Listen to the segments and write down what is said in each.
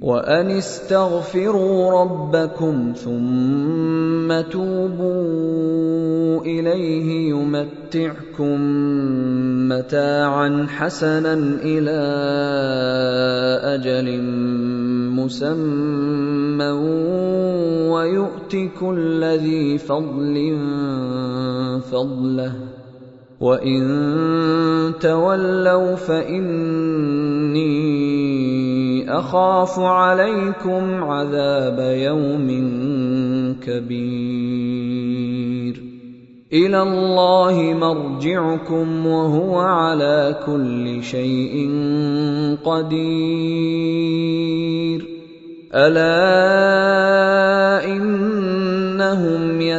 وأن استغفروا ربكم ثم توبوا إليه يمتعكم متاعا حسنا إلى أجل مسمى ويؤت كل ذي فضل فضله وإن تولوا فإني أخاف عليكم عذاب يوم كبير إلى الله مرجعكم وهو على كل شيء قدير الا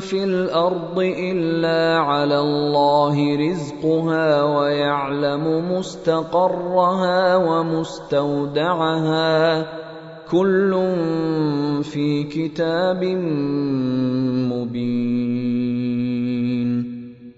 في الأرض الا على الله رزقها ويعلم مستقرها ومستودعها. كل في كتاب مبين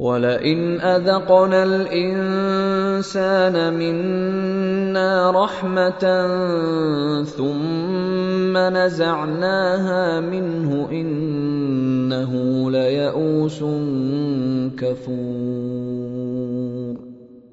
ولئن اذقنا الانسان منا رحمه ثم نزعناها منه انه ليئوس كفور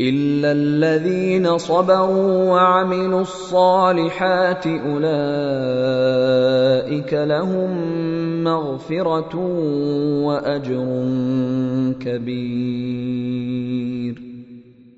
الا الذين صبروا وعملوا الصالحات اولئك لهم مغفره واجر كبير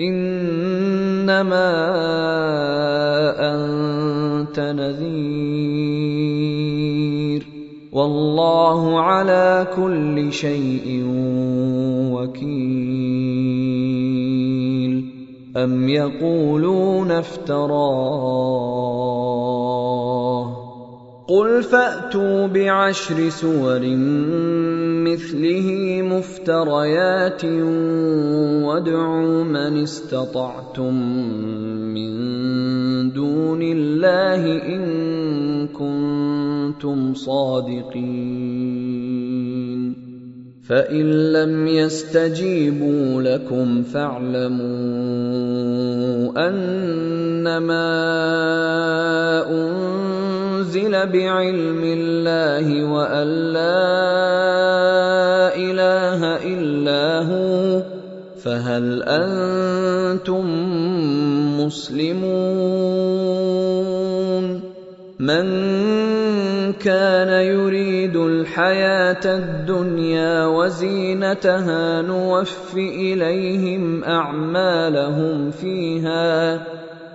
إنما أنت نذير. والله على كل شيء وكيل. أم يقولون افتراه؟ قل فاتوا بعشر سور مثله مفتريات وادعوا من استطعتم من دون الله ان كنتم صادقين فان لم يستجيبوا لكم فاعلموا انما أنزل بعلم الله وأن لا إله إلا هو فهل أنتم مسلمون؟ من كان يريد الحياة الدنيا وزينتها نوف إليهم أعمالهم فيها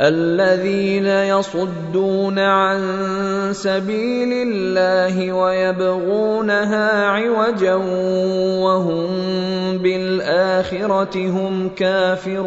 الذين يصدون عن سبيل الله ويبغونها عوجا وهم بالآخرة هم كافرون.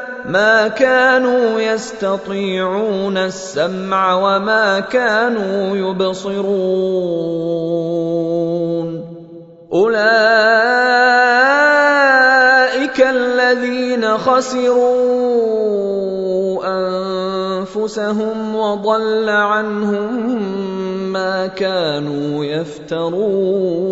ما كانوا يستطيعون السمع وما كانوا يبصرون. أولئك الذين خسروا أنفسهم وضل عنهم ما كانوا يفترون.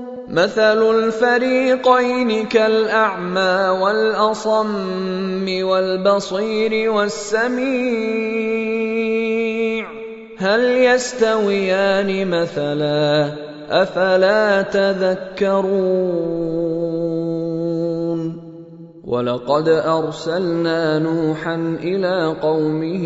مثل الفريقين كالأعمى والأصم والبصير والسميع. هل يستويان مثلا؟ أفلا تذكرون. ولقد أرسلنا نوحا إلى قومه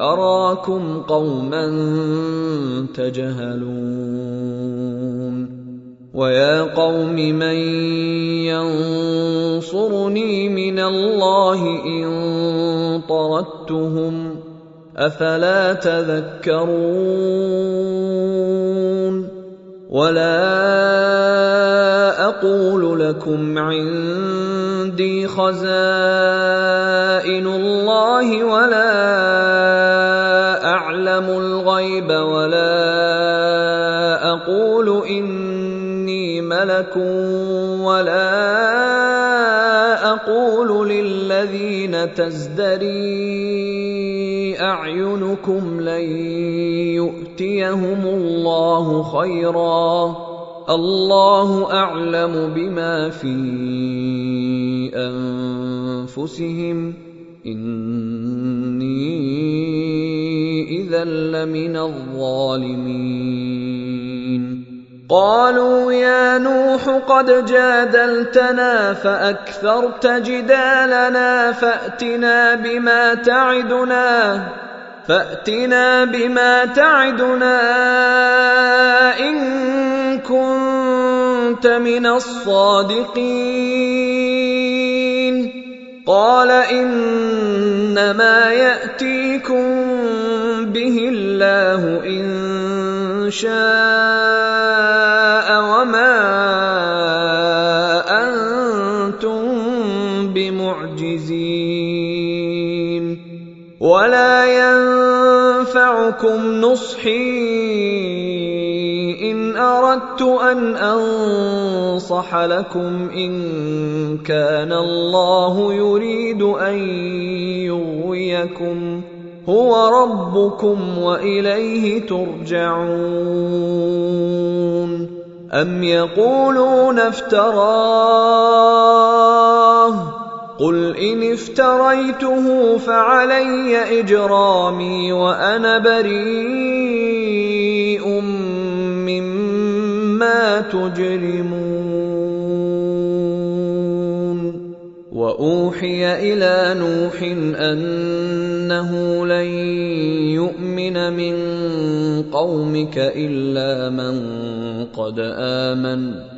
أراكم قوما تجهلون ويا قوم من ينصرني من الله إن طردتهم أفلا تذكرون ولا أقول لكم عندي خزائن الله ولا اعلم الغيب ولا أقول إني ملك ولا أقول للذين تزدري أعينكم لن يؤتيهم الله خيرا الله أعلم بما في أنفسهم اني اذا لمن الظالمين قالوا يا نوح قد جادلتنا فاكثرت جدالنا فاتنا بما تعدنا فاتنا بما تعدنا ان كنت من الصادقين قال إنما يأتيكم به الله إن شاء وما أنتم بمعجزين. ولا ينفعكم نصحي أردت أن أنصح لكم إن كان الله يريد أن يغويكم. هو ربكم وإليه ترجعون. أم يقولون افتراه؟ قل إن افتريته فعلي إجرامي وأنا بريء. مما تجرمون. وأوحي إلى نوح أنه لن يؤمن من قومك إلا من قد آمن.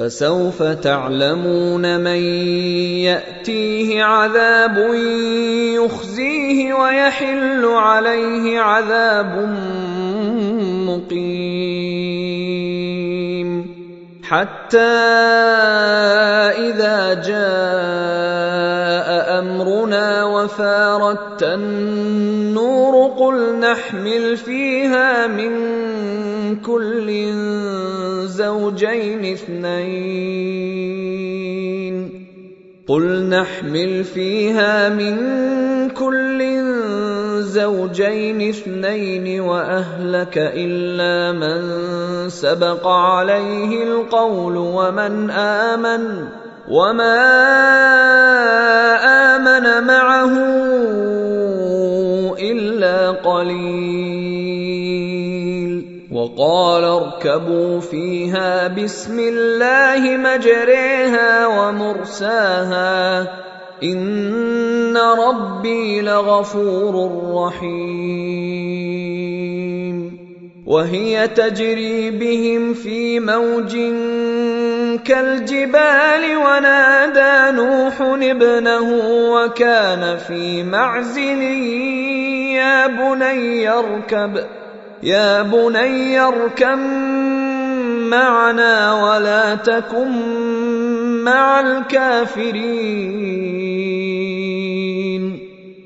فسوف تعلمون من يأتيه عذاب يخزيه ويحل عليه عذاب مقيم. حتى إذا جاء امرنا وفارت النور قل نحمل فيها من كل زوجين اثنين قل نحمل فيها من كل زوجين اثنين واهلك الا من سبق عليه القول ومن امن وما امن معه الا قليل وقال اركبوا فيها بسم الله مجريها ومرساها ان ربي لغفور رحيم وهي تجري بهم في موج كالجبال ونادى نوح ابنه وكان في معزل يا بني اركب يا بني اركب معنا ولا تكن مع الكافرين.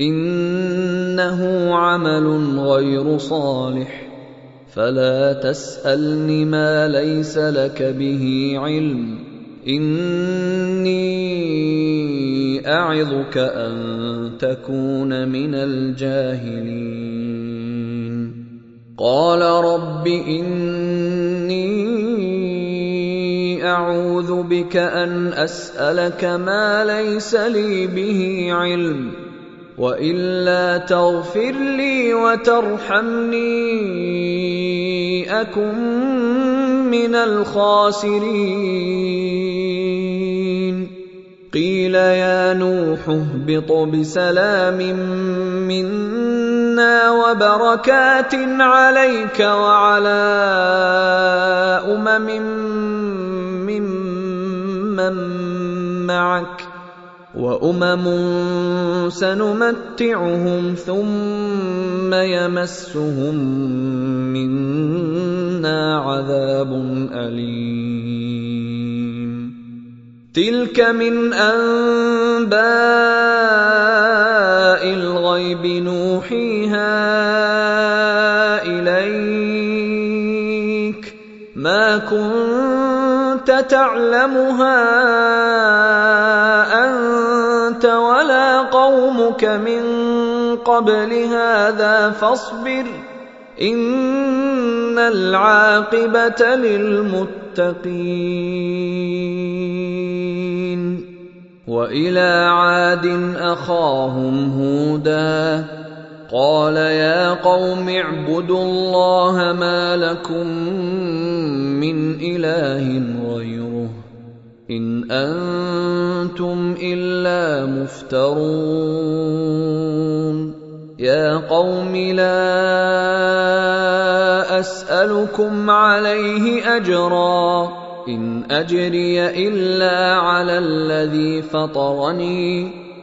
إنه عمل غير صالح. فلا تسألني ما ليس لك به علم. إني أعظك أن تكون من الجاهلين. قال رب إني أعوذ بك أن أسألك ما ليس لي به علم. وإلا تغفر لي وترحمني أكن من الخاسرين. قيل يا نوح اهبط بسلام منا وبركات عليك وعلى أمم ممن معك. وأمم سنمتعهم ثم يمسهم منا عذاب أليم. تلك من أنباء الغيب نوحيها إليك. ما كنت تعلمها أنت ولا قومك من قبل هذا فاصبر إن العاقبة للمتقين وإلى عاد أخاهم هودا قال يا قوم اعبدوا الله ما لكم من إله غيره إن أنتم إلا مفترون. يا قوم لا أسألكم عليه أجرا. إن أجري إلا على الذي فطرني.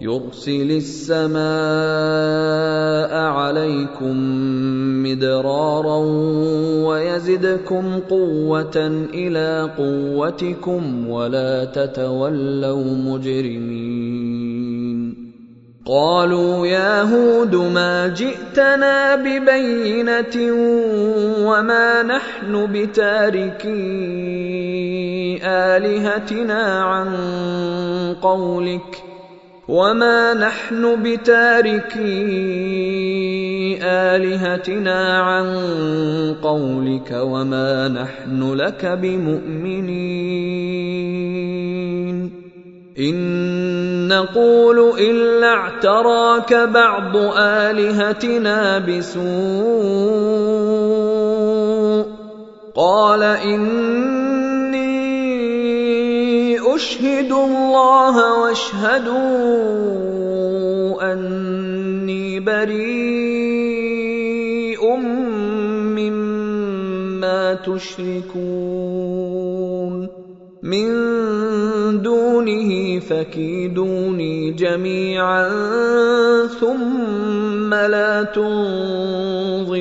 يرسل السماء عليكم مدرارا ويزدكم قوة إلى قوتكم ولا تتولوا مجرمين. قالوا يا هود ما جئتنا ببينة وما نحن بتاركي آلهتنا عن قولك وما نحن بتاركي الهتنا عن قولك وما نحن لك بمؤمنين ان نقول الا اعتراك بعض الهتنا بسوء قال اني اشهدوا الله واشهدوا أني بريء مما تشركون. من دونه فكيدوني جميعا ثم لا تنظرون.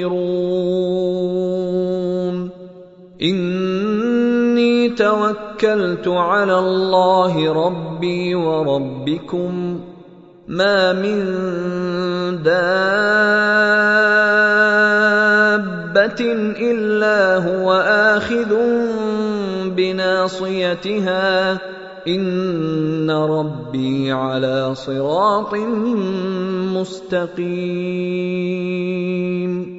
إني توكلت على الله ربي وربكم. ما من دابة إلا هو آخذ بناصيتها. إن ربي على صراط مستقيم.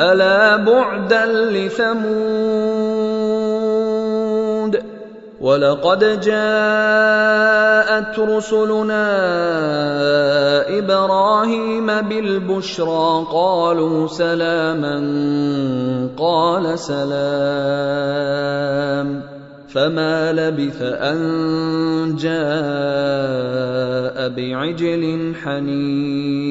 ألا بعدا لثمود ولقد جاءت رسلنا إبراهيم بالبشرى قالوا سلاما قال سلام فما لبث أن جاء بعجل حنيذ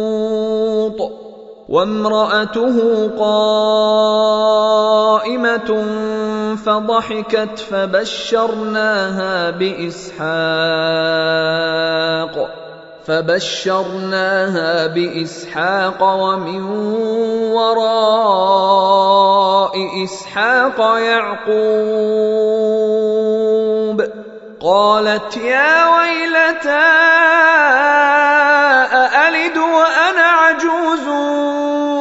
وامرأته قائمة فضحكت فبشرناها بإسحاق فبشرناها بإسحاق ومن وراء إسحاق يعقوب قالت يا ويلتى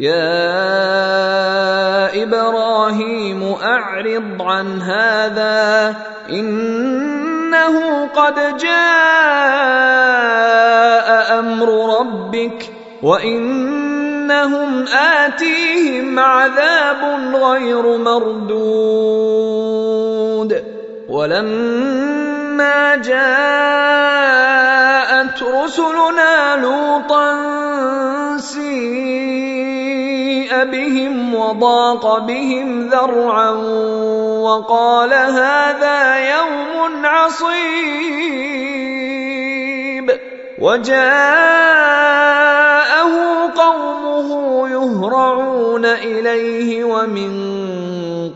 يا إبراهيم أعرض عن هذا إنه قد جاء أمر ربك وإنهم آتيهم عذاب غير مردود. ولما جاءت رسلنا لوطا سيء بهم وضاق بهم ذرعا وقال هذا يوم عصيب. وجاءه قومه يهرعون إليه ومن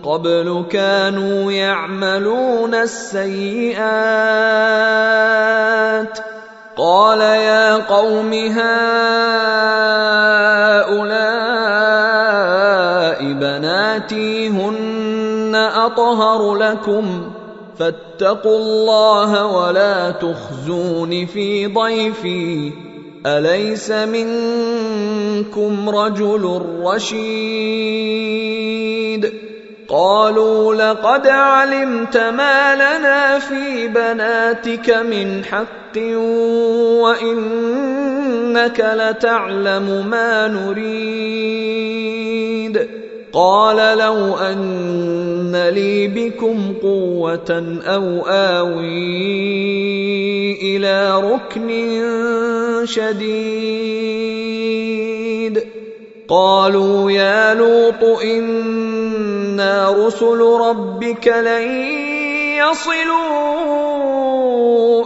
قبل كانوا يعملون السيئات. قال يا قوم هؤلاء بناتي هن أطهر لكم فاتقوا الله ولا تخزون في ضيفي أليس منكم رجل رشيد؟ قالوا لقد علمت ما لنا في بناتك من حق وإنك لتعلم ما نريد. قال لو أن لي بكم قوة أو آوي إلى ركن شديد. قالوا يا لوط إنا رسل ربك لن يصلوا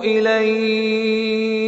إليك.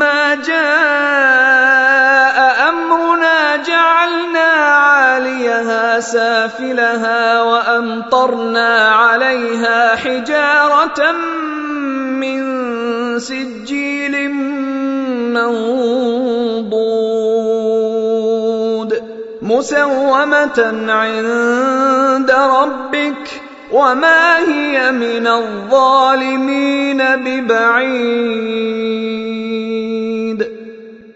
فلما جاء امرنا جعلنا عاليها سافلها وامطرنا عليها حجاره من سجيل منضود مسومه عند ربك وما هي من الظالمين ببعيد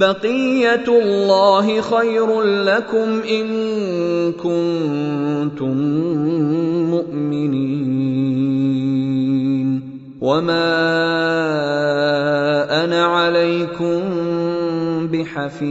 بقية الله خير لكم إن كنتم مؤمنين. وما أنا عليكم بحفيظ.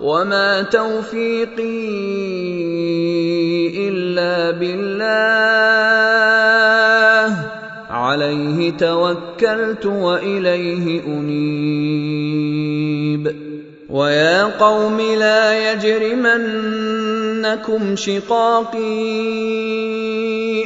وما توفيقي الا بالله. عليه توكلت واليه انيب. ويا قوم لا يجرمنكم شقاقي.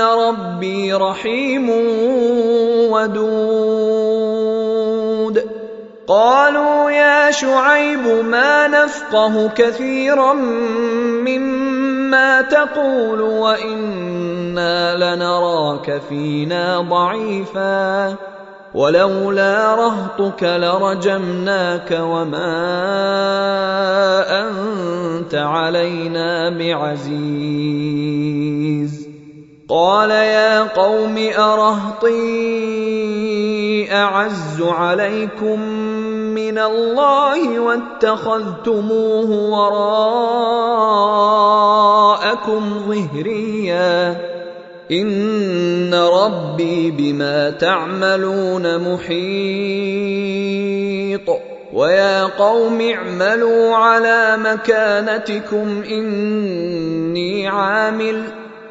ان ربي رحيم ودود قالوا يا شعيب ما نفقه كثيرا مما تقول وأنا لنراك فينا ضعيفا ولولا رهطك لرجمناك وما انت علينا بعزيز قال يا قوم أرهطي أعز عليكم من الله واتخذتموه وراءكم ظهريا. إن ربي بما تعملون محيط. ويا قوم اعملوا على مكانتكم إني عامل.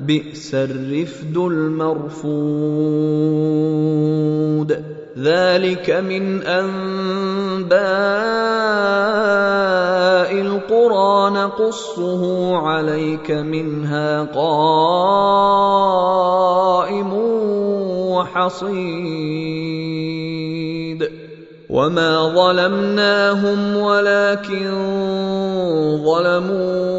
بئس الرفد المرفود. ذلك من أنباء القرى. نقصه عليك منها قائم وحصيد. وما ظلمناهم ولكن ظلموا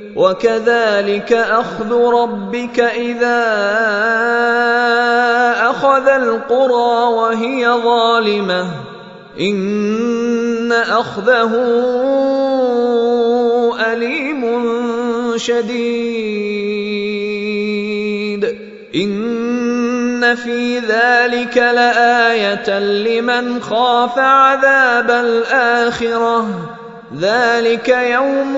وكذلك أخذ ربك إذا أخذ القرى وهي ظالمة. إن أخذه أليم شديد. إن في ذلك لآية لمن خاف عذاب الآخرة. ذلك يوم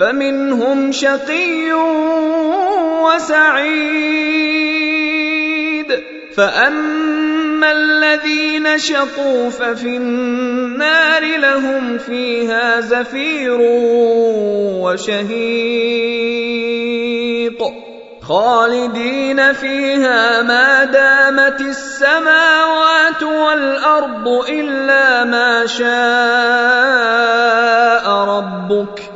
فمنهم شقي وسعيد. فأما الذين شقوا ففي النار لهم فيها زفير وشهيق. خالدين فيها ما دامت السماوات والأرض إلا ما شاء ربك.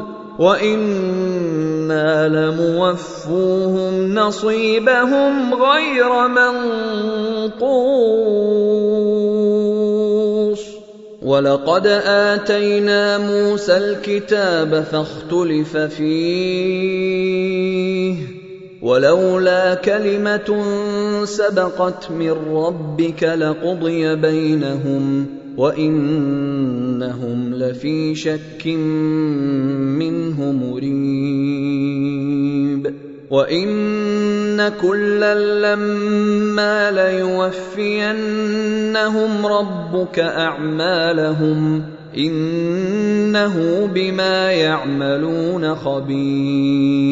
وأنا لموفوهم نصيبهم غير منقوص ولقد اتينا موسى الكتاب فاختلف فيه ولولا كلمه سبقت من ربك لقضي بينهم وانهم لفي شك منه مريب وان كلا لما ليوفينهم ربك اعمالهم انه بما يعملون خبير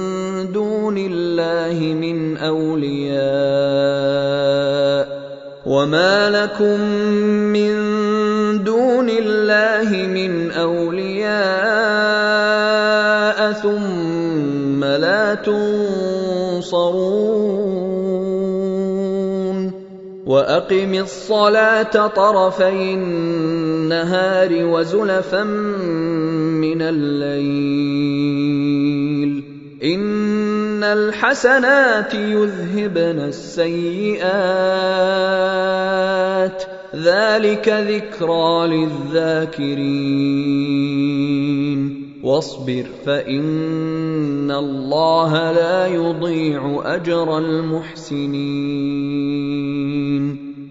دون الله من أولياء وما لكم من دون الله من أولياء ثم لا تنصرون وأقم الصلاة طرفي النهار وزلفا من الليل ان الحسنات يذهبن السيئات ذلك ذكرى للذاكرين واصبر فان الله لا يضيع اجر المحسنين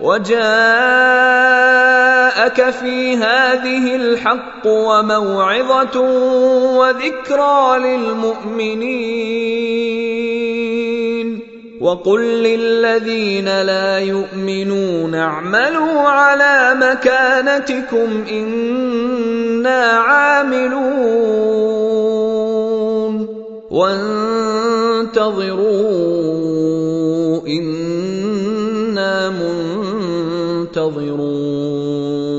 وجاءك في هذه الحق وموعظة وذكرى للمؤمنين. وقل للذين لا يؤمنون اعملوا على مكانتكم إنا عاملون. وانتظروا أنا منتظرون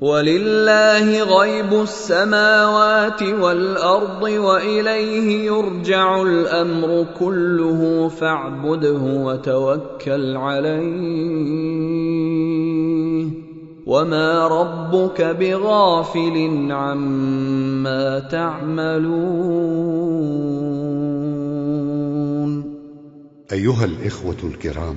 ولله غيب السماوات والأرض وإليه يرجع الأمر كله فاعبده وتوكل عليه. وما ربك بغافل عما تعملون. أيها الإخوة الكرام